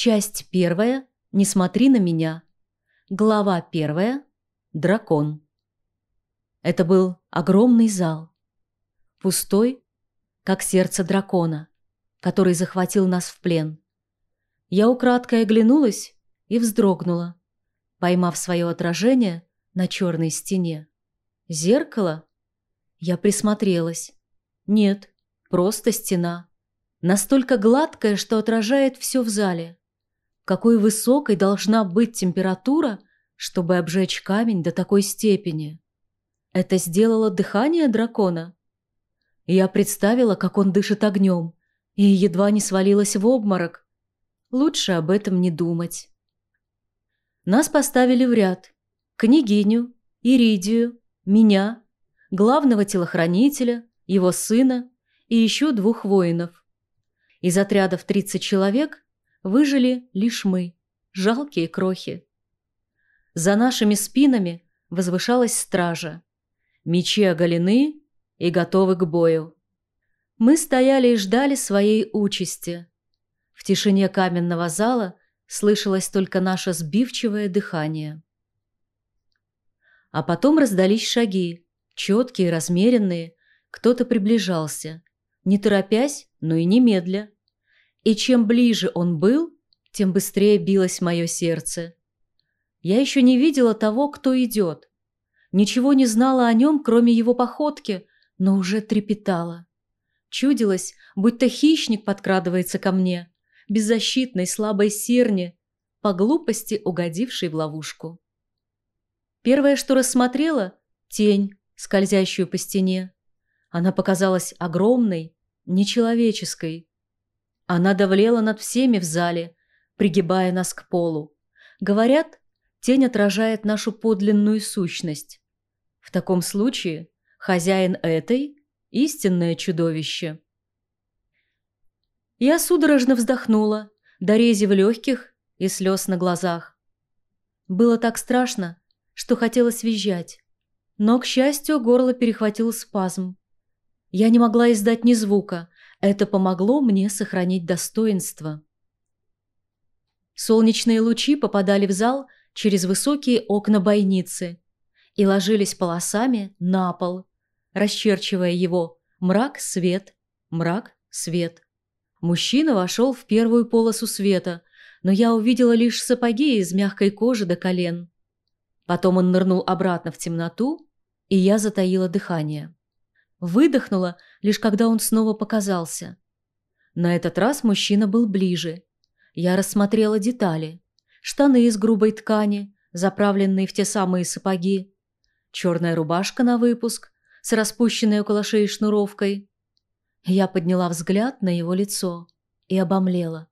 Часть первая. Не смотри на меня. Глава первая. Дракон. Это был огромный зал. Пустой, как сердце дракона, который захватил нас в плен. Я украдкой оглянулась и вздрогнула, поймав свое отражение на черной стене. Зеркало? Я присмотрелась. Нет, просто стена. Настолько гладкая, что отражает все в зале. Какой высокой должна быть температура, чтобы обжечь камень до такой степени? Это сделало дыхание дракона? Я представила, как он дышит огнем, и едва не свалилась в обморок. Лучше об этом не думать. Нас поставили в ряд. Княгиню, Иридию, меня, главного телохранителя, его сына и еще двух воинов. Из отряда в 30 человек выжили лишь мы, жалкие крохи. За нашими спинами возвышалась стража. Мечи оголены и готовы к бою. Мы стояли и ждали своей участи. В тишине каменного зала слышалось только наше сбивчивое дыхание. А потом раздались шаги, четкие, размеренные. Кто-то приближался, не торопясь, но и немедля. И чем ближе он был, тем быстрее билось мое сердце. Я еще не видела того, кто идет. Ничего не знала о нем, кроме его походки, но уже трепетала. Чудилось, будто хищник подкрадывается ко мне, беззащитной слабой серни, по глупости угодившей в ловушку. Первое, что рассмотрела – тень, скользящую по стене. Она показалась огромной, нечеловеческой. Она давлела над всеми в зале, пригибая нас к полу. Говорят, тень отражает нашу подлинную сущность. В таком случае хозяин этой – истинное чудовище. Я судорожно вздохнула, до легких и слез на глазах. Было так страшно, что хотелось визжать. Но, к счастью, горло перехватил спазм. Я не могла издать ни звука. Это помогло мне сохранить достоинство. Солнечные лучи попадали в зал через высокие окна бойницы и ложились полосами на пол, расчерчивая его мрак-свет, мрак-свет. Мужчина вошел в первую полосу света, но я увидела лишь сапоги из мягкой кожи до колен. Потом он нырнул обратно в темноту и я затаила дыхание. Выдохнула, лишь когда он снова показался. На этот раз мужчина был ближе. Я рассмотрела детали. Штаны из грубой ткани, заправленные в те самые сапоги. Черная рубашка на выпуск, с распущенной около шеи шнуровкой. Я подняла взгляд на его лицо и обомлела.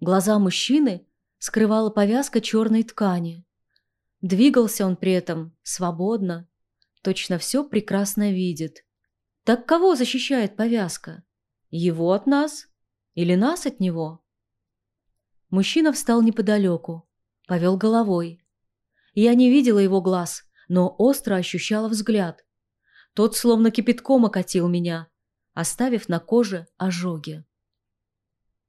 Глаза мужчины скрывала повязка черной ткани. Двигался он при этом свободно, точно все прекрасно видит. Так кого защищает повязка? Его от нас? Или нас от него? Мужчина встал неподалеку, повел головой. Я не видела его глаз, но остро ощущала взгляд. Тот словно кипятком окатил меня, оставив на коже ожоги.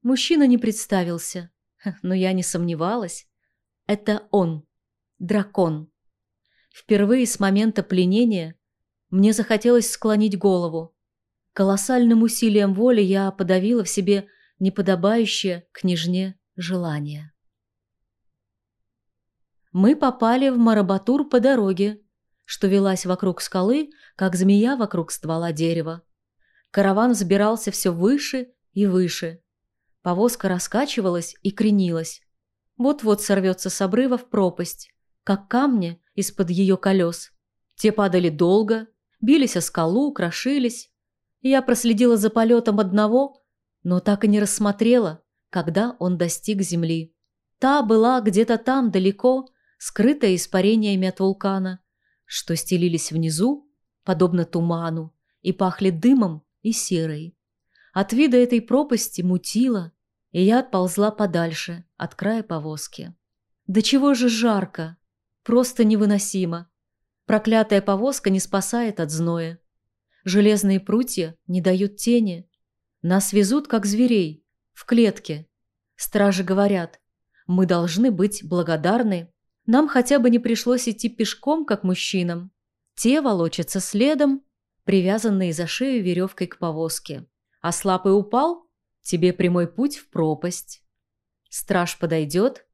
Мужчина не представился, но я не сомневалась. Это он, дракон. Впервые с момента пленения мне захотелось склонить голову. Колоссальным усилием воли я подавила в себе неподобающее княжне желание. Мы попали в Марабатур по дороге, что велась вокруг скалы, как змея вокруг ствола дерева. Караван взбирался все выше и выше. Повозка раскачивалась и кренилась. Вот-вот сорвется с обрыва в пропасть, как камни из-под ее колес. Те падали долго, бились о скалу, крошились. Я проследила за полетом одного, но так и не рассмотрела, когда он достиг земли. Та была где-то там, далеко, скрытая испарениями от вулкана, что стелились внизу, подобно туману, и пахли дымом и серой. От вида этой пропасти мутило, и я отползла подальше от края повозки. Да чего же жарко! Просто невыносимо. Проклятая повозка не спасает от зноя. Железные прутья не дают тени. Нас везут, как зверей, в клетке. Стражи говорят, мы должны быть благодарны. Нам хотя бы не пришлось идти пешком, как мужчинам. Те волочатся следом, привязанные за шею веревкой к повозке. А слабый упал, тебе прямой путь в пропасть. Страж подойдет,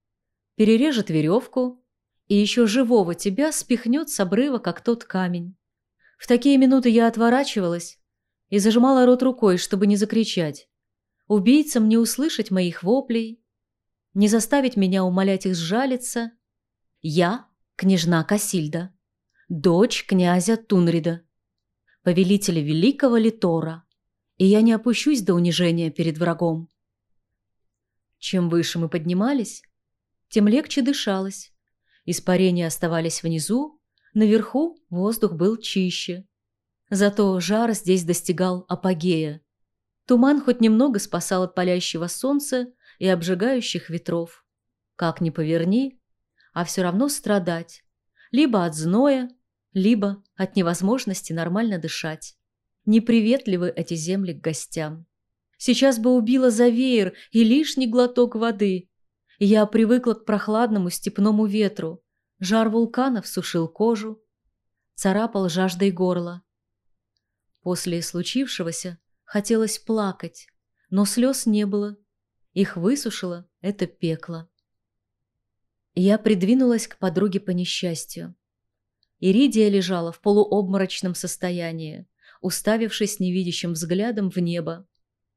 перережет веревку и еще живого тебя спихнет с обрыва, как тот камень. В такие минуты я отворачивалась и зажимала рот рукой, чтобы не закричать. Убийцам не услышать моих воплей, не заставить меня умолять их сжалиться. Я – княжна Касильда, дочь князя Тунрида, повелителя великого Литора, и я не опущусь до унижения перед врагом. Чем выше мы поднимались, тем легче дышалось. Испарения оставались внизу, наверху воздух был чище. Зато жар здесь достигал апогея. Туман хоть немного спасал от палящего солнца и обжигающих ветров. Как ни поверни, а все равно страдать. Либо от зноя, либо от невозможности нормально дышать. Неприветливы эти земли к гостям. Сейчас бы убила за веер и лишний глоток воды. Я привыкла к прохладному степному ветру. Жар вулканов сушил кожу, царапал жаждой горло. После случившегося хотелось плакать, но слез не было. Их высушило это пекло. Я придвинулась к подруге по несчастью. Иридия лежала в полуобморочном состоянии, уставившись невидящим взглядом в небо.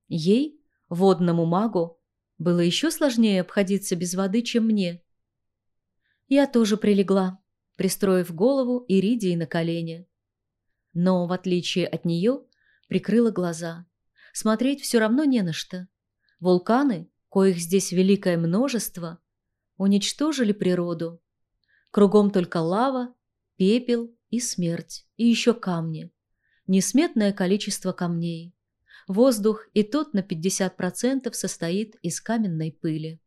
Ей, водному магу, было еще сложнее обходиться без воды, чем мне. Я тоже прилегла, пристроив голову Иридии на колени. Но, в отличие от нее, прикрыла глаза. Смотреть все равно не на что. Вулканы, коих здесь великое множество, уничтожили природу. Кругом только лава, пепел и смерть, и еще камни. Несметное количество камней. Воздух и тот на 50% состоит из каменной пыли.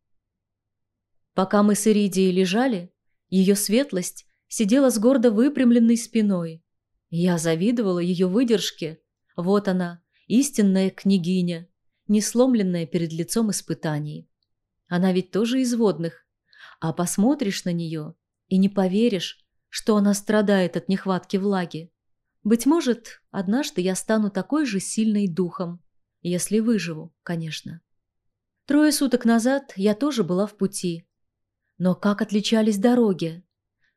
Пока мы с Иридией лежали, ее светлость сидела с гордо выпрямленной спиной. Я завидовала ее выдержке. Вот она, истинная княгиня, не сломленная перед лицом испытаний. Она ведь тоже из водных. А посмотришь на нее и не поверишь, что она страдает от нехватки влаги. Быть может, однажды я стану такой же сильной духом, если выживу, конечно. Трое суток назад я тоже была в пути, но как отличались дороги?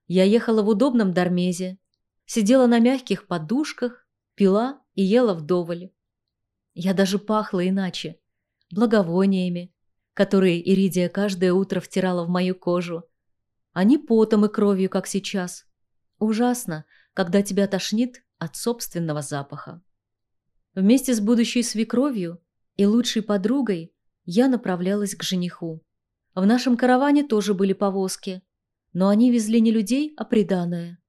Я ехала в удобном дармезе, сидела на мягких подушках, пила и ела вдоволь. Я даже пахла иначе, благовониями, которые Иридия каждое утро втирала в мою кожу, а не потом и кровью, как сейчас. Ужасно, когда тебя тошнит от собственного запаха. Вместе с будущей свекровью и лучшей подругой я направлялась к жениху. В нашем караване тоже были повозки, но они везли не людей, а приданое.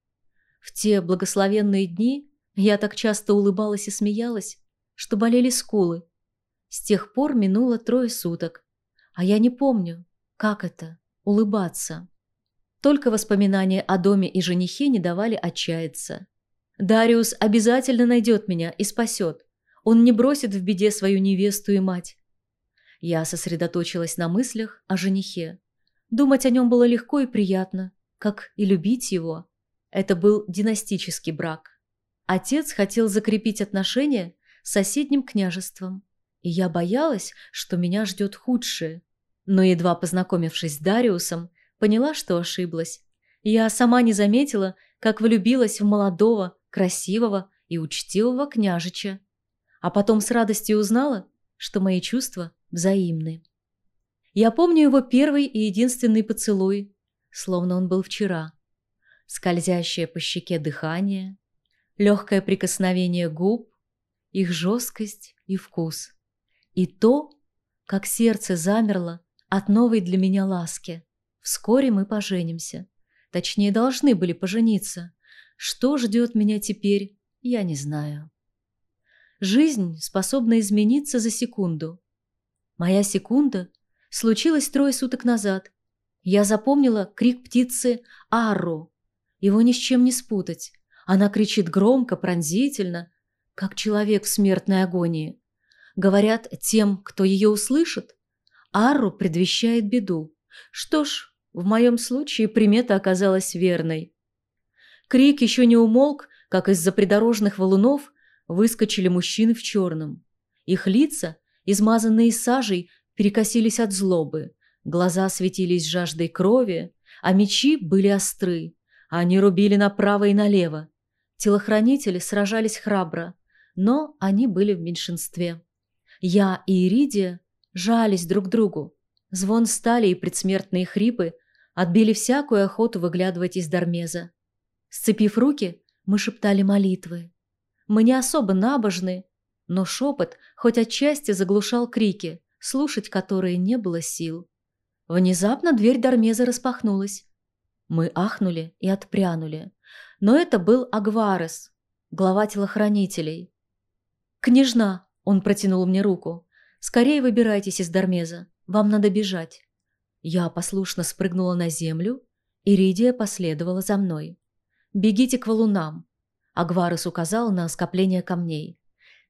В те благословенные дни я так часто улыбалась и смеялась, что болели скулы. С тех пор минуло трое суток, а я не помню, как это – улыбаться. Только воспоминания о доме и женихе не давали отчаяться. Дариус обязательно найдет меня и спасет. Он не бросит в беде свою невесту и мать. Я сосредоточилась на мыслях о женихе. Думать о нем было легко и приятно, как и любить его. Это был династический брак. Отец хотел закрепить отношения с соседним княжеством, и я боялась, что меня ждет худшее. Но едва познакомившись с Дариусом, поняла, что ошиблась. Я сама не заметила, как влюбилась в молодого, красивого и учтивого княжича. А потом с радостью узнала, что мои чувства взаимны. Я помню его первый и единственный поцелуй, словно он был вчера. Скользящее по щеке дыхание, легкое прикосновение губ, их жесткость и вкус. И то, как сердце замерло от новой для меня ласки. Вскоре мы поженимся. Точнее, должны были пожениться. Что ждет меня теперь, я не знаю. Жизнь способна измениться за секунду. Моя секунда случилась трое суток назад. Я запомнила крик птицы Арру. Его ни с чем не спутать. Она кричит громко, пронзительно, как человек в смертной агонии. Говорят, тем, кто ее услышит, Арру предвещает беду. Что ж, в моем случае примета оказалась верной. Крик еще не умолк, как из-за придорожных валунов выскочили мужчины в черном. Их лица, измазанные сажей, перекосились от злобы. Глаза светились жаждой крови, а мечи были остры. Они рубили направо и налево. Телохранители сражались храбро, но они были в меньшинстве. Я и Иридия жались друг другу. Звон стали и предсмертные хрипы отбили всякую охоту выглядывать из Дармеза. Сцепив руки, мы шептали молитвы. Мы не особо набожны, но шепот хоть отчасти заглушал крики, слушать которые не было сил. Внезапно дверь Дармеза распахнулась. Мы ахнули и отпрянули. Но это был Агварес, глава телохранителей. «Княжна!» – он протянул мне руку. «Скорее выбирайтесь из Дармеза. Вам надо бежать». Я послушно спрыгнула на землю, и Ридия последовала за мной. «Бегите к валунам!» Агварес указал на скопление камней.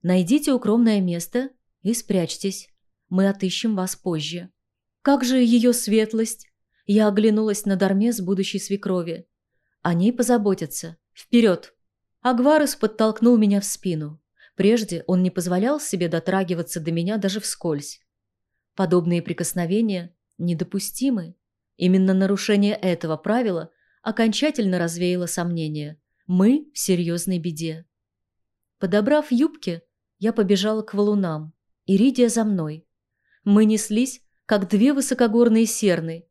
«Найдите укромное место и спрячьтесь. Мы отыщем вас позже». «Как же ее светлость?» Я оглянулась на Дармес будущей свекрови. «Они позаботятся. Вперед!» Агварес подтолкнул меня в спину. Прежде он не позволял себе дотрагиваться до меня даже вскользь. Подобные прикосновения недопустимы. Именно нарушение этого правила окончательно развеяло сомнения. Мы в серьезной беде. Подобрав юбки, я побежала к валунам. Иридия за мной. Мы неслись, как две высокогорные серны,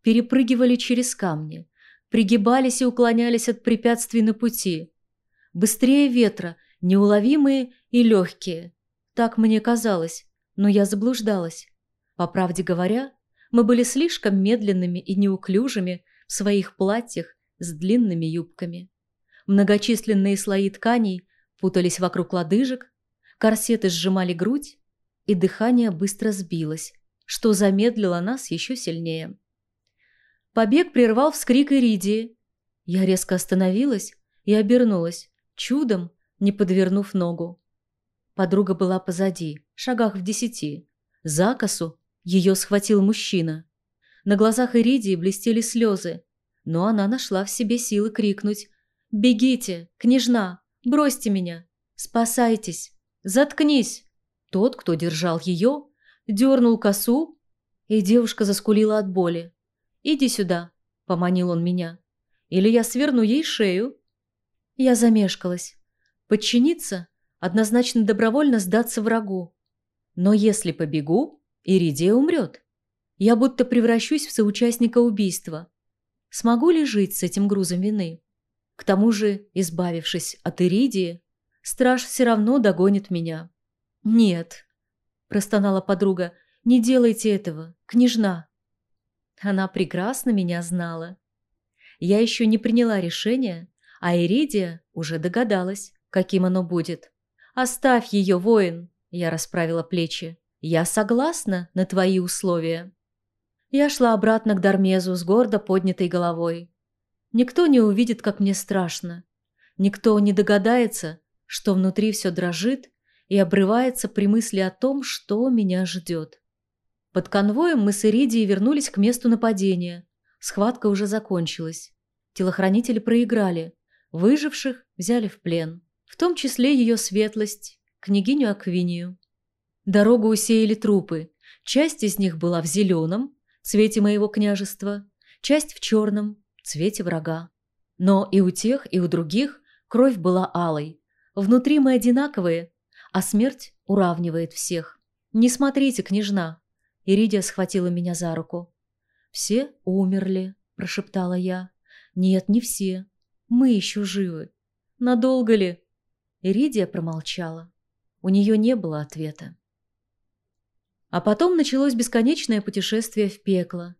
перепрыгивали через камни, пригибались и уклонялись от препятствий на пути. Быстрее ветра, неуловимые и легкие. Так мне казалось, но я заблуждалась. По правде говоря, мы были слишком медленными и неуклюжими в своих платьях с длинными юбками. Многочисленные слои тканей путались вокруг лодыжек, корсеты сжимали грудь, и дыхание быстро сбилось, что замедлило нас еще сильнее. Побег прервал вскрик Иридии. Я резко остановилась и обернулась, чудом не подвернув ногу. Подруга была позади, шагах в десяти. За косу ее схватил мужчина. На глазах Иридии блестели слезы, но она нашла в себе силы крикнуть «Бегите, княжна, бросьте меня, спасайтесь, заткнись!» Тот, кто держал ее, дернул косу, и девушка заскулила от боли. «Иди сюда», — поманил он меня, — «или я сверну ей шею». Я замешкалась. Подчиниться — однозначно добровольно сдаться врагу. Но если побегу, Иридия умрет. Я будто превращусь в соучастника убийства. Смогу ли жить с этим грузом вины? К тому же, избавившись от Иридии, страж все равно догонит меня. «Нет», – простонала подруга, – «не делайте этого, княжна». Она прекрасно меня знала. Я еще не приняла решение, а Иридия уже догадалась, каким оно будет. «Оставь ее, воин!» – я расправила плечи. «Я согласна на твои условия». Я шла обратно к Дармезу с гордо поднятой головой. Никто не увидит, как мне страшно. Никто не догадается, что внутри все дрожит и обрывается при мысли о том, что меня ждет. Под конвоем мы с Иридией вернулись к месту нападения. Схватка уже закончилась. Телохранители проиграли. Выживших взяли в плен. В том числе ее светлость, княгиню Аквинию. Дорогу усеяли трупы. Часть из них была в зеленом, цвете моего княжества, часть в черном, цвете врага. Но и у тех, и у других кровь была алой. Внутри мы одинаковые, а смерть уравнивает всех. Не смотрите, княжна. Иридия схватила меня за руку. «Все умерли», – прошептала я. «Нет, не все. Мы еще живы. Надолго ли?» Иридия промолчала. У нее не было ответа. А потом началось бесконечное путешествие в пекло.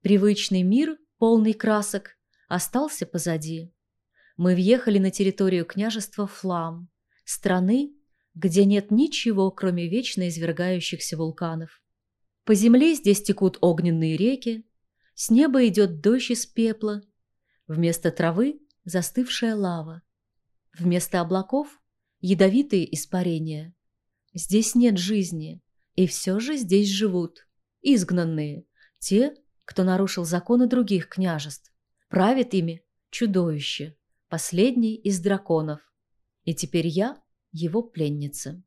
Привычный мир, полный красок, остался позади. Мы въехали на территорию княжества Флам, страны, где нет ничего, кроме вечно извергающихся вулканов. По земле здесь текут огненные реки, с неба идет дождь из пепла, вместо травы – застывшая лава, вместо облаков – ядовитые испарения. Здесь нет жизни – и все же здесь живут. изгнанные, те, кто нарушил законы других княжеств. Правит ими чудовище, последний из драконов. И теперь я его пленница.